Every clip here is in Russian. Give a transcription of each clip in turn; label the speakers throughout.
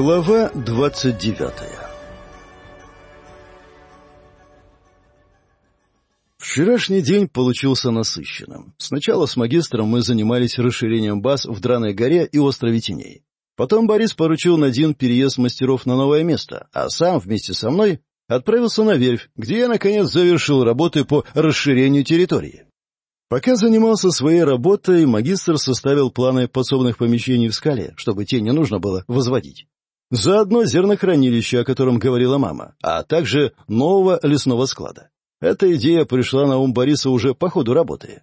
Speaker 1: Глава двадцать девятая Вчерашний день получился насыщенным. Сначала с магистром мы занимались расширением баз в Драной горе и острове Теней. Потом Борис поручил Надин переезд мастеров на новое место, а сам вместе со мной отправился на верфь, где я, наконец, завершил работы по расширению территории. Пока занимался своей работой, магистр составил планы подсобных помещений в скале, чтобы те не нужно было возводить. Заодно зернохранилище, о котором говорила мама, а также нового лесного склада. Эта идея пришла на ум Бориса уже по ходу работы.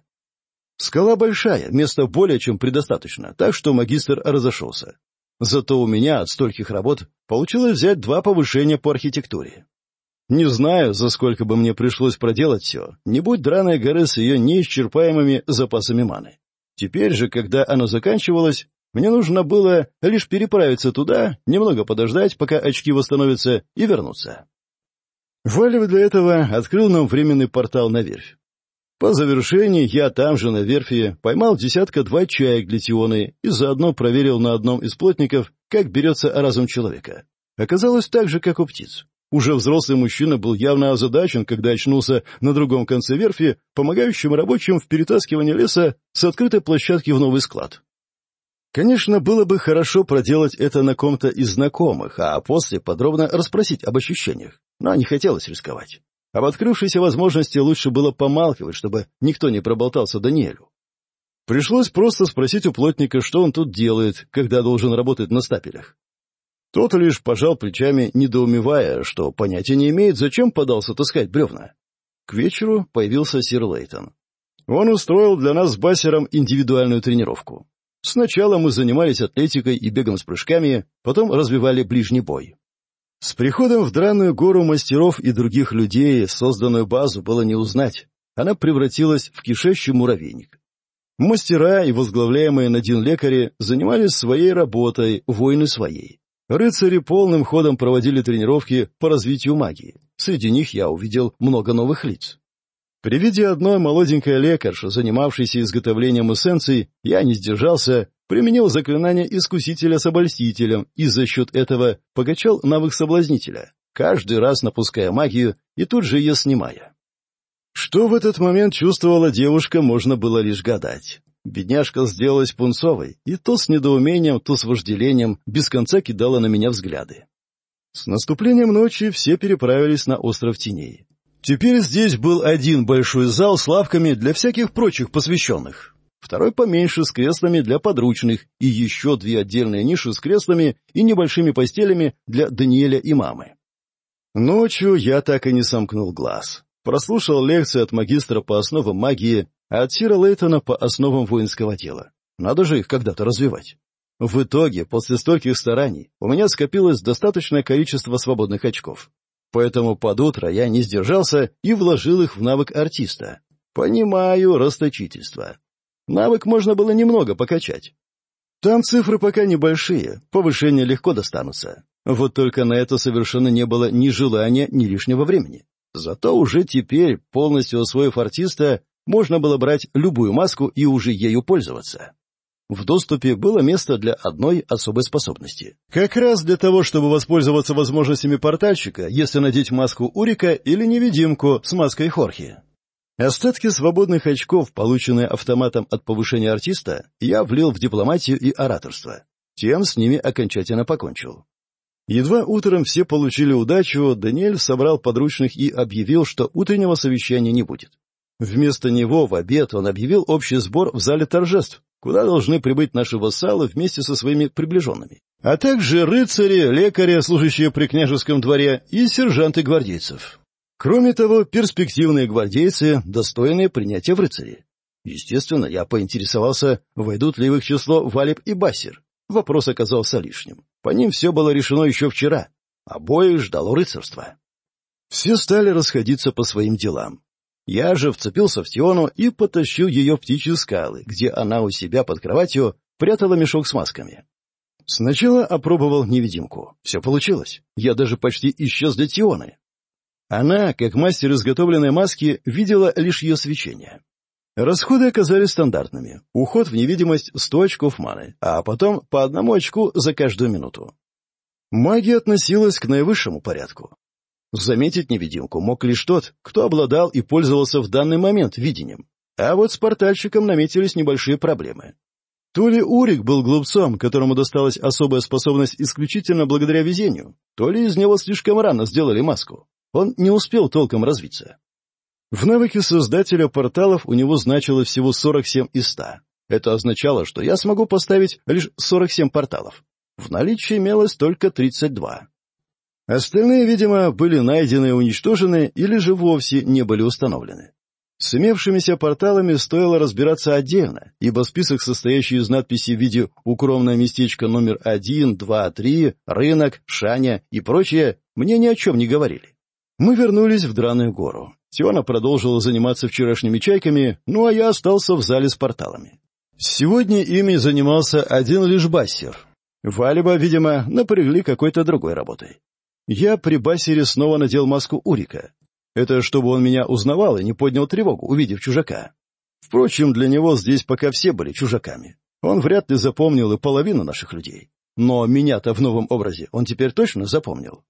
Speaker 1: Скала большая, места более чем предостаточно, так что магистр разошелся. Зато у меня от стольких работ получилось взять два повышения по архитектуре. Не знаю, за сколько бы мне пришлось проделать все, не будь драной горы с ее неисчерпаемыми запасами маны. Теперь же, когда она заканчивалась, мне нужно было лишь переправиться туда, немного подождать, пока очки восстановятся, и вернуться. Валев для этого открыл нам временный портал на верфь. По завершении я там же на верфи поймал десятка-два чаек для Тионы и заодно проверил на одном из плотников, как берется разум человека. Оказалось так же, как у птиц. Уже взрослый мужчина был явно озадачен, когда очнулся на другом конце верфи, помогающим рабочим в перетаскивании леса с открытой площадки в новый склад. Конечно, было бы хорошо проделать это на ком-то из знакомых, а после подробно расспросить об ощущениях, но не хотелось рисковать. Об открывшейся возможности лучше было помалкивать, чтобы никто не проболтался Даниэлю. Пришлось просто спросить у плотника, что он тут делает, когда должен работать на стапелях. Тот лишь пожал плечами, недоумевая, что понятия не имеет, зачем подался таскать бревна. К вечеру появился сир Лейтон. Он устроил для нас с Бассером индивидуальную тренировку. Сначала мы занимались атлетикой и бегом с прыжками, потом развивали ближний бой. С приходом в драную гору мастеров и других людей созданную базу было не узнать. Она превратилась в кишащий муравейник. Мастера и возглавляемые Надин Лекаре занимались своей работой, воины своей. Рыцари полным ходом проводили тренировки по развитию магии. Среди них я увидел много новых лиц. При виде одной молоденькой лекарши, занимавшейся изготовлением эссенций, я не сдержался, применил заклинание искусителя с обольстителем и за счет этого погачал навык соблазнителя, каждый раз напуская магию и тут же ее снимая. Что в этот момент чувствовала девушка, можно было лишь гадать. Бедняжка сделалась пунцовой и то с недоумением, то с вожделением без конца кидала на меня взгляды. С наступлением ночи все переправились на остров теней. Теперь здесь был один большой зал с лавками для всяких прочих посвященных, второй поменьше с креслами для подручных и еще две отдельные ниши с креслами и небольшими постелями для Даниэля и мамы. Ночью я так и не сомкнул глаз. Прослушал лекции от магистра по основам магии, а от Сира Лейтона по основам воинского дела. Надо же их когда-то развивать. В итоге, после стольких стараний, у меня скопилось достаточное количество свободных очков поэтому под утро я не сдержался и вложил их в навык артиста. Понимаю расточительство. Навык можно было немного покачать. Там цифры пока небольшие, повышения легко достанутся. Вот только на это совершенно не было ни желания, ни лишнего времени. Зато уже теперь, полностью освоив артиста, можно было брать любую маску и уже ею пользоваться. В доступе было место для одной особой способности. Как раз для того, чтобы воспользоваться возможностями портальщика, если надеть маску Урика или невидимку с маской Хорхи. Остатки свободных очков, полученные автоматом от повышения артиста, я влил в дипломатию и ораторство. Тем с ними окончательно покончил. Едва утром все получили удачу, Даниэль собрал подручных и объявил, что утреннего совещания не будет. Вместо него в обед он объявил общий сбор в зале торжеств, Куда должны прибыть наши вассалы вместе со своими приближенными? А также рыцари, лекари, служащие при княжеском дворе, и сержанты гвардейцев. Кроме того, перспективные гвардейцы, достойные принятия в рыцари. Естественно, я поинтересовался, войдут ли в их число Валеб и Басер. Вопрос оказался лишним. По ним все было решено еще вчера. Обоих ждало рыцарство. Все стали расходиться по своим делам. Я же вцепился в Тиону и потащил ее в птичьи скалы, где она у себя под кроватью прятала мешок с масками. Сначала опробовал невидимку. Все получилось. Я даже почти исчез для Тионы. Она, как мастер изготовленной маски, видела лишь ее свечение. Расходы оказались стандартными. Уход в невидимость — сто очков маны, а потом по одному очку за каждую минуту. Магия относилась к наивысшему порядку. Заметить невидимку мог лишь тот, кто обладал и пользовался в данный момент видением. А вот с портальщиком наметились небольшие проблемы. То ли Урик был глупцом, которому досталась особая способность исключительно благодаря везению, то ли из него слишком рано сделали маску. Он не успел толком развиться. В навыке создателя порталов у него значило всего 47 из 100. Это означало, что я смогу поставить лишь 47 порталов. В наличии имелось только 32. Остальные, видимо, были найдены и уничтожены или же вовсе не были установлены. С имевшимися порталами стоило разбираться отдельно, ибо список, состоящий из надписей в виде «Укромное местечко номер 1», «2», «3», «Рынок», «Шаня» и прочее, мне ни о чем не говорили. Мы вернулись в Драную гору. Теона продолжила заниматься вчерашними чайками, ну а я остался в зале с порталами. Сегодня ими занимался один лишь Бассер. Валиба, видимо, напрягли какой-то другой работой. Я при Басере снова надел маску Урика. Это чтобы он меня узнавал и не поднял тревогу, увидев чужака. Впрочем, для него здесь пока все были чужаками. Он вряд ли запомнил и половину наших людей. Но меня-то в новом образе он теперь точно запомнил.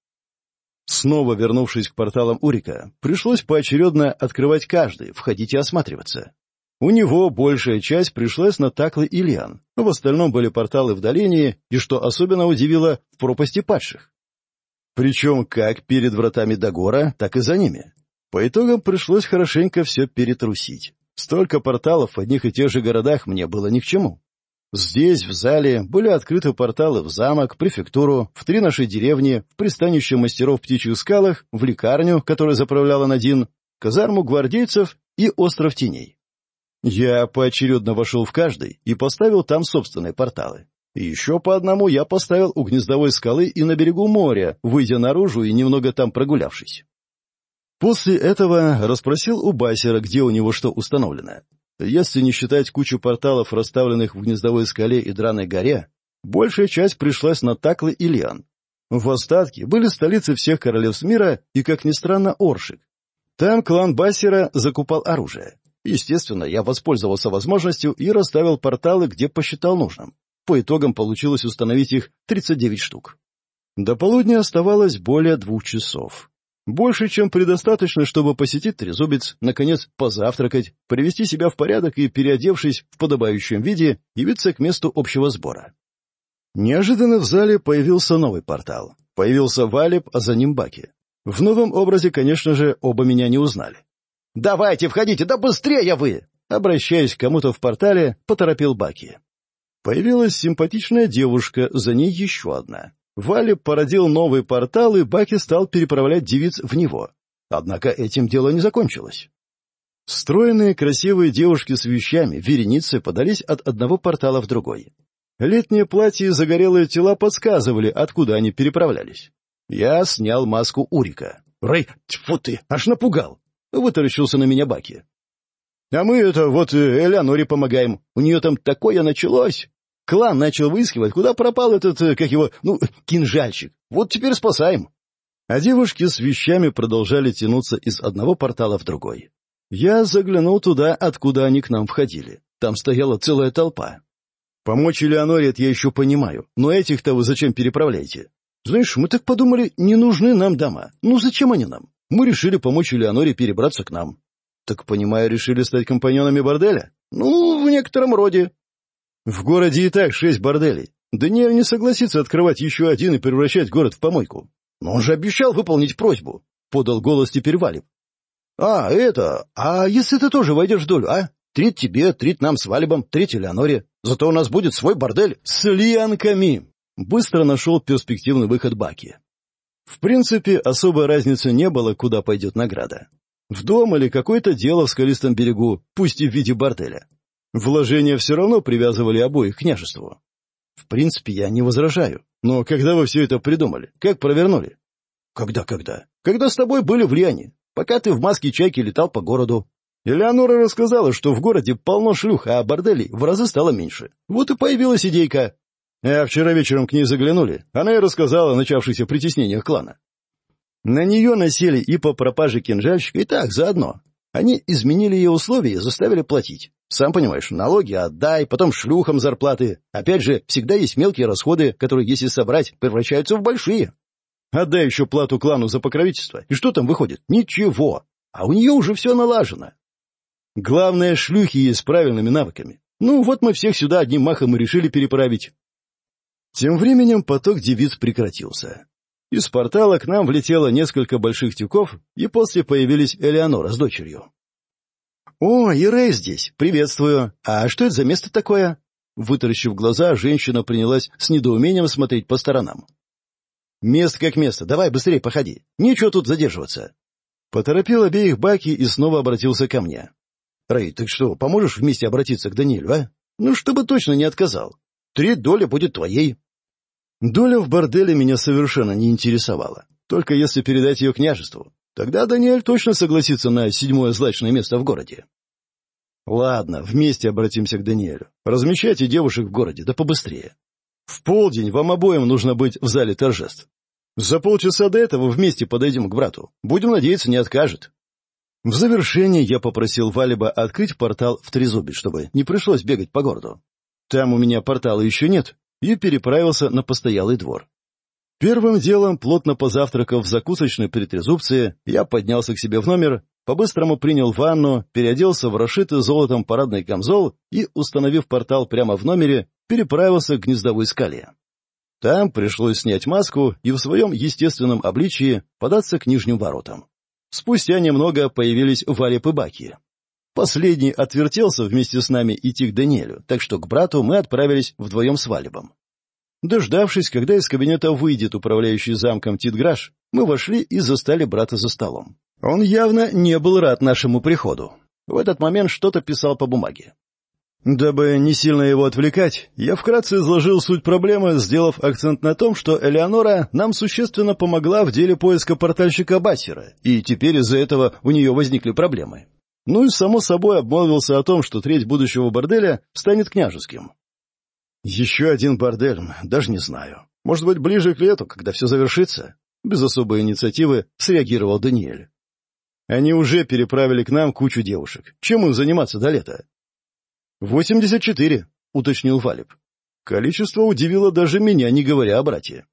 Speaker 1: Снова вернувшись к порталам Урика, пришлось поочередно открывать каждый, входить и осматриваться. У него большая часть пришлась на Таклы и Лиан, но в остальном были порталы в долине и, что особенно удивило, в пропасти падших. Причем как перед вратами Дагора, так и за ними. По итогам пришлось хорошенько все перетрусить. Столько порталов в одних и тех же городах мне было ни к чему. Здесь, в зале, были открыты порталы в замок, префектуру, в три наши деревни, в пристанище мастеров птичьих скалах, в лекарню, которая заправляла Надин, казарму гвардейцев и остров теней. Я поочередно вошел в каждый и поставил там собственные порталы. Еще по одному я поставил у гнездовой скалы и на берегу моря, выйдя наружу и немного там прогулявшись. После этого расспросил у Басера, где у него что установлено. Если не считать кучу порталов, расставленных в гнездовой скале и драной горе, большая часть пришлась на Таклы и Лиан. В остатке были столицы всех королевств мира и, как ни странно, Оршик. Там клан Басера закупал оружие. Естественно, я воспользовался возможностью и расставил порталы, где посчитал нужным. По итогам получилось установить их 39 штук. До полудня оставалось более двух часов. Больше, чем предостаточно, чтобы посетить трезубец, наконец позавтракать, привести себя в порядок и, переодевшись в подобающем виде, явиться к месту общего сбора. Неожиданно в зале появился новый портал. Появился Валеб, а за ним Баки. В новом образе, конечно же, оба меня не узнали. «Давайте, входите, да быстрее вы!» Обращаясь к кому-то в портале, поторопил Баки. Появилась симпатичная девушка, за ней еще одна. Валя породил новый портал, и Баки стал переправлять девиц в него. Однако этим дело не закончилось. Стройные красивые девушки с вещами, вереницы подались от одного портала в другой. Летние платья и загорелые тела подсказывали, откуда они переправлялись. Я снял маску Урика. «Рэй, тьфу ты, аж напугал!» — вытаращился на меня Баки. «А мы это вот э, Элеоноре помогаем. У нее там такое началось!» Клан начал выискивать, куда пропал этот, э, как его, ну, кинжальщик. Вот теперь спасаем. А девушки с вещами продолжали тянуться из одного портала в другой. Я заглянул туда, откуда они к нам входили. Там стояла целая толпа. Помочь Элеоноре я еще понимаю, но этих-то вы зачем переправляете? Знаешь, мы так подумали, не нужны нам дома. Ну зачем они нам? Мы решили помочь Элеоноре перебраться к нам. Так, понимаю, решили стать компаньонами борделя? Ну, в некотором роде. В городе и так шесть борделей. Даниэль не согласится открывать еще один и превращать город в помойку. Но он же обещал выполнить просьбу, — подал голос теперь Валик. — А, это... А если ты тоже войдешь в долю, а? Треть тебе, треть нам с Вложения все равно привязывали обоих к княжеству. В принципе, я не возражаю. Но когда вы все это придумали? Как провернули? Когда-когда? Когда с тобой были в Лиане, пока ты в маске чайки летал по городу. Элеонора рассказала, что в городе полно шлюх, а борделей в разы стало меньше. Вот и появилась идейка. А вчера вечером к ней заглянули. Она и рассказала о начавшихся притеснениях клана. На нее насели и по пропаже кинжальщика, и так заодно. Они изменили ее условия и заставили платить. Сам понимаешь, налоги отдай, потом шлюхам зарплаты. Опять же, всегда есть мелкие расходы, которые, если собрать, превращаются в большие. Отдай еще плату клану за покровительство. И что там выходит? Ничего. А у нее уже все налажено. Главное, «О, Ирэй здесь! Приветствую! А что это за место такое?» Вытаращив глаза, женщина принялась с недоумением смотреть по сторонам. «Место как место. Давай быстрее походи. Нечего тут задерживаться». Поторопил обеих баки и снова обратился ко мне. «Рэй, так что, поможешь вместе обратиться к Данилю, а? Ну, чтобы точно не отказал. Треть доля будет твоей». Доля в борделе меня совершенно не интересовала, только если передать ее княжеству. Тогда Даниэль точно согласится на седьмое злачное место в городе. Ладно, вместе обратимся к Даниэлю. Размещайте девушек в городе, да побыстрее. В полдень вам обоим нужно быть в зале торжеств. За полчаса до этого вместе подойдем к брату. Будем надеяться, не откажет. В завершение я попросил Валиба открыть портал в Трезубе, чтобы не пришлось бегать по городу. Там у меня портала еще нет, и переправился на постоялый двор. Первым делом, плотно позавтракав в закусочной притрезубцы, я поднялся к себе в номер, по-быстрому принял ванну, переоделся в расшитый золотом парадный камзол и, установив портал прямо в номере, переправился к гнездовой скале. Там пришлось снять маску и в своем естественном обличии податься к нижним воротам. Спустя немного появились Валеп и Баки. Последний отвертелся вместе с нами идти к Даниэлю, так что к брату мы отправились вдвоем с Валебом. Дождавшись, когда из кабинета выйдет управляющий замком Тит Граш, мы вошли и застали брата за столом. Он явно не был рад нашему приходу. В этот момент что-то писал по бумаге. Дабы не сильно его отвлекать, я вкратце изложил суть проблемы, сделав акцент на том, что Элеонора нам существенно помогла в деле поиска портальщика Бассера, и теперь из-за этого у нее возникли проблемы. Ну и, само собой, обмолвился о том, что треть будущего борделя станет княжеским, Еще один бордель, даже не знаю. Может быть, ближе к лету, когда все завершится? Без особой инициативы среагировал Даниэль. Они уже переправили к нам кучу девушек. Чем им заниматься до лета? «Восемьдесят четыре», — уточнил Валеб. Количество удивило даже меня, не говоря о брате.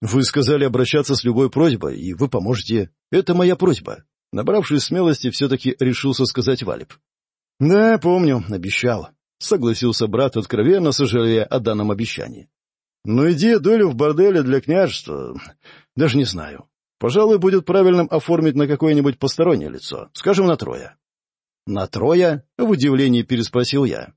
Speaker 1: «Вы сказали обращаться с любой просьбой, и вы поможете. Это моя просьба». Набравшись смелости, все-таки решился сказать Валеб. согласился брат, откровенно сожалея о данном обещании. «Но «Ну идея долю в борделе для княжества... даже не знаю. Пожалуй, будет правильным оформить на какое-нибудь постороннее лицо, скажем, на трое». «На трое?» — в удивлении переспросил я.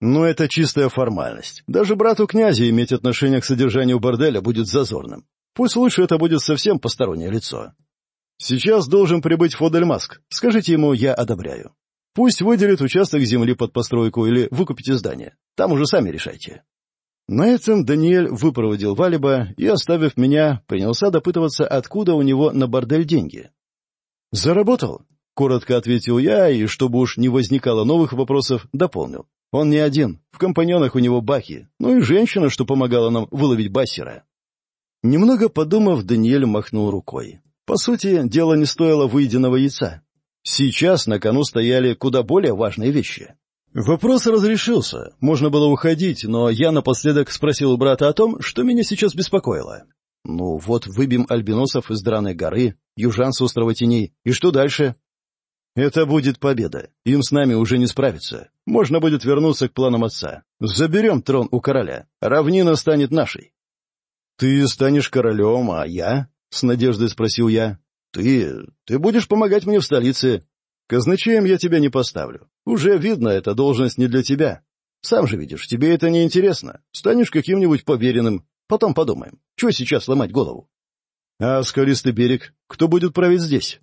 Speaker 1: «Но «Ну, это чистая формальность. Даже брату князя иметь отношение к содержанию борделя будет зазорным. Пусть лучше это будет совсем постороннее лицо. Сейчас должен прибыть Фодельмаск. Скажите ему, я одобряю. Пусть выделит участок земли под постройку или выкупите здание. Там уже сами решайте. На этом Даниэль выпроводил Валиба и, оставив меня, принялся допытываться, откуда у него на бордель деньги. «Заработал», — коротко ответил я, и, чтобы уж не возникало новых вопросов, дополнил. «Он не один. В компаньонах у него бахи, Ну и женщина, что помогала нам выловить бассера». Немного подумав, Даниэль махнул рукой. По сути, дело не стоило выеденного яйца. Сейчас на кону стояли куда более важные вещи. Вопрос разрешился, можно было уходить, но я напоследок спросил у брата о том, что меня сейчас беспокоило. Ну вот выбьем альбиносов из Драной горы, южан с острова Теней, и что дальше? Это будет победа, им с нами уже не справиться. Можно будет вернуться к планам отца. Заберем трон у короля, равнина станет нашей. Ты станешь королем, а я? — с надеждой спросил я. «Ты... ты Ты, ты будешь помогать мне в столице. Казначеем я тебя не поставлю. Уже видно, эта должность не для тебя. Сам же видишь, тебе это не интересно. Станешь каким-нибудь поверенным. Потом подумаем. Чего сейчас ломать голову? А скалистый берег? Кто будет править здесь?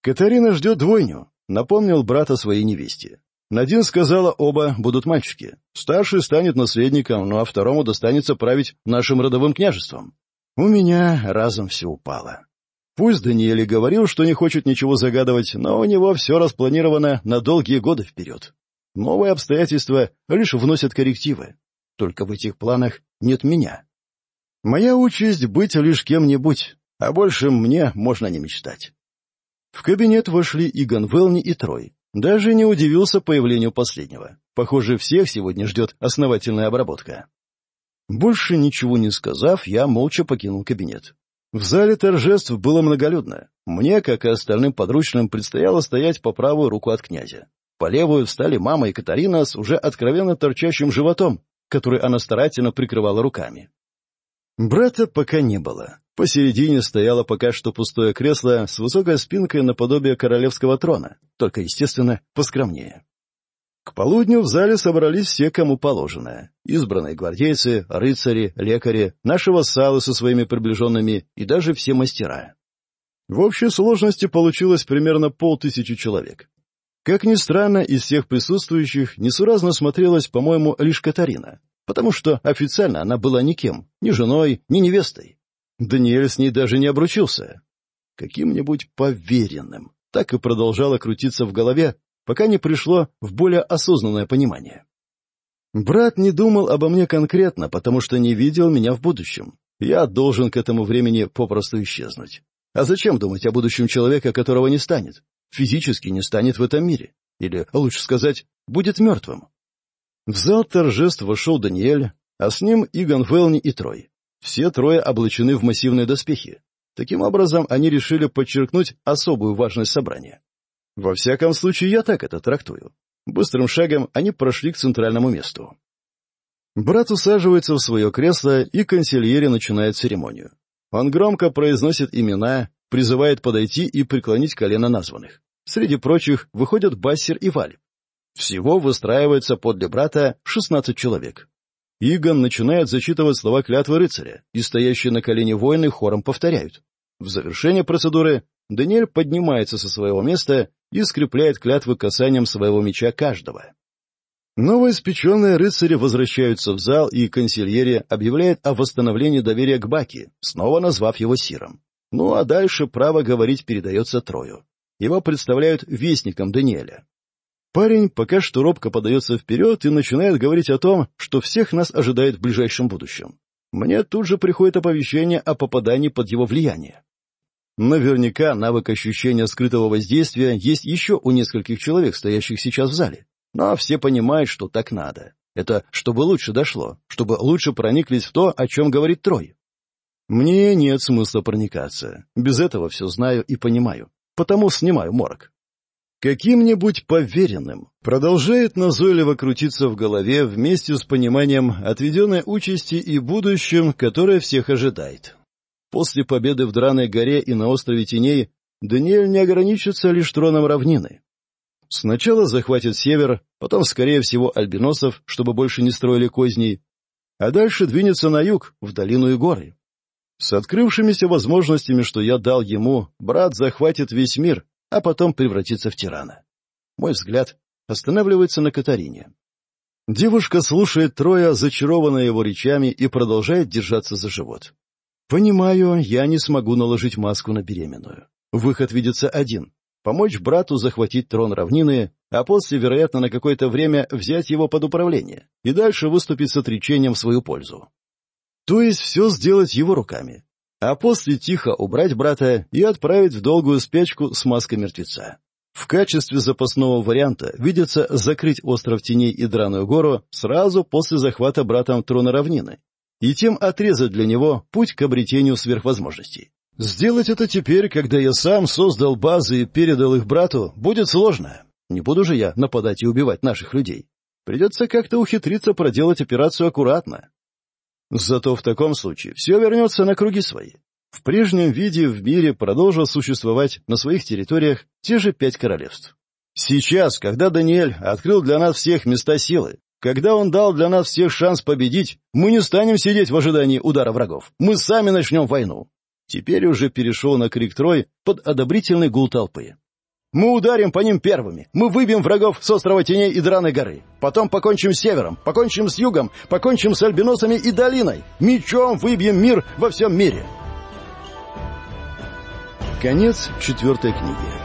Speaker 1: Катарина ждет двойню, напомнил брата своей невесте. Надин сказала, оба будут мальчики. Старший станет наследником, ну а второму достанется править нашим родовым княжеством. У меня разом все упало. Пусть دنیا говорил, что не хочет ничего загадывать, но у него все распланировано на долгие годы вперед. Новые обстоятельства лишь вносят коррективы. Только в этих планах нет меня. Моя участь — быть лишь кем-нибудь, а больше мне можно не мечтать. В кабинет вошли Иган Велни и Трой. Даже не удивился появлению последнего. Похоже, всех сегодня ждет основательная обработка. Больше ничего не сказав, я молча покинул кабинет. В зале торжеств было многолюдно. Мне, как и остальным подручным, предстояло стоять по правую руку от князя. По левую встали мама и Катарина с уже откровенно торчащим животом, который она старательно прикрывала руками. Брата пока не было. К полудню в зале собрались все, кому положено. Избранные гвардейцы, рыцари, лекари, нашего сала со своими приближенными и даже все мастера. В общей сложности получилось примерно полтысячи человек. Как ни странно, из всех присутствующих несуразно смотрелась, по-моему, лишь Катарина, потому что официально она была никем, ни женой, ни невестой. Даниэль с ней даже не обручился. Каким-нибудь поверенным. Так и продолжала крутиться в голове, пока не пришло в более осознанное понимание. Брат не думал обо мне конкретно, потому что не видел меня в будущем. Я должен к этому времени попросту исчезнуть. А зачем думать о будущем человека, которого не станет? Физически не станет в этом мире. Или, лучше сказать, будет мертвым. В зал торжеств вошел Даниэль, а с ним Иган Велни и Трой. Все трое облачены в массивные доспехи. Таким образом, они решили подчеркнуть особую важность собрания. Во всяком случае, я так это трактую. Быстрым шагом они прошли к центральному месту. Брат усаживается в свое кресло, и консильери начинает церемонию. Он громко произносит имена, призывает подойти и преклонить колено названных. Среди прочих выходят Бассер и Валь. Всего выстраивается подле брата 16 человек. Игон начинает зачитывать слова клятвы рыцаря, и стоящие на колене воины хором повторяют. В завершение процедуры Даниэль поднимается со своего места и скрепляет клятвы касанием своего меча каждого. Новоиспеченные рыцари возвращаются в зал, и консильерия объявляет о восстановлении доверия к Баки, снова назвав его Сиром. Ну а дальше право говорить передается Трою. Его представляют вестником Даниэля. Парень пока что робко подается вперед и начинает говорить о том, что всех нас ожидает в ближайшем будущем. Мне тут же приходит оповещение о попадании под его влияние. Наверняка навык ощущения скрытого воздействия есть еще у нескольких человек, стоящих сейчас в зале. Но все понимают, что так надо. Это чтобы лучше дошло, чтобы лучше прониклись в то, о чем говорит Трой. Мне нет смысла проникаться. Без этого все знаю и понимаю. Потому снимаю морок. Каким-нибудь поверенным продолжает назойливо крутиться в голове вместе с пониманием отведенной участи и будущим, которое всех ожидает. После победы в Драной горе и на острове Теней Даниэль не ограничится лишь троном равнины. Сначала захватит север, потом, скорее всего, альбиносов, чтобы больше не строили козней, а дальше двинется на юг, в долину и горы. С открывшимися возможностями, что я дал ему, брат захватит весь мир, а потом превратиться в тирана. Мой взгляд останавливается на Катарине. Девушка слушает Троя, зачарованная его речами, и продолжает держаться за живот. Понимаю, я не смогу наложить маску на беременную. Выход видится один — помочь брату захватить трон равнины, а после, вероятно, на какое-то время взять его под управление и дальше выступить с отречением в свою пользу. То есть все сделать его руками, а после тихо убрать брата и отправить в долгую спячку с маской мертвеца. В качестве запасного варианта видится закрыть остров теней и Драную гору сразу после захвата братом трона равнины и тем отрезать для него путь к обретению сверхвозможностей. Сделать это теперь, когда я сам создал базы и передал их брату, будет сложно. Не буду же я нападать и убивать наших людей. Придется как-то ухитриться проделать операцию аккуратно. Зато в таком случае все вернется на круги свои. В прежнем виде в мире продолжил существовать на своих территориях те же пять королевств. Сейчас, когда Даниэль открыл для нас всех места силы, когда он дал для нас всех шанс победить, мы не станем сидеть в ожидании удара врагов. Мы сами начнем войну. Теперь уже перешел на крик Трой под одобрительный гул толпы. Мы ударим по ним первыми. Мы выбьем врагов с острова Теней и Драной горы. Потом покончим с севером, покончим с югом, покончим с альбиносами и долиной. Мечом выбьем мир во всем мире. Конец четвертой книги.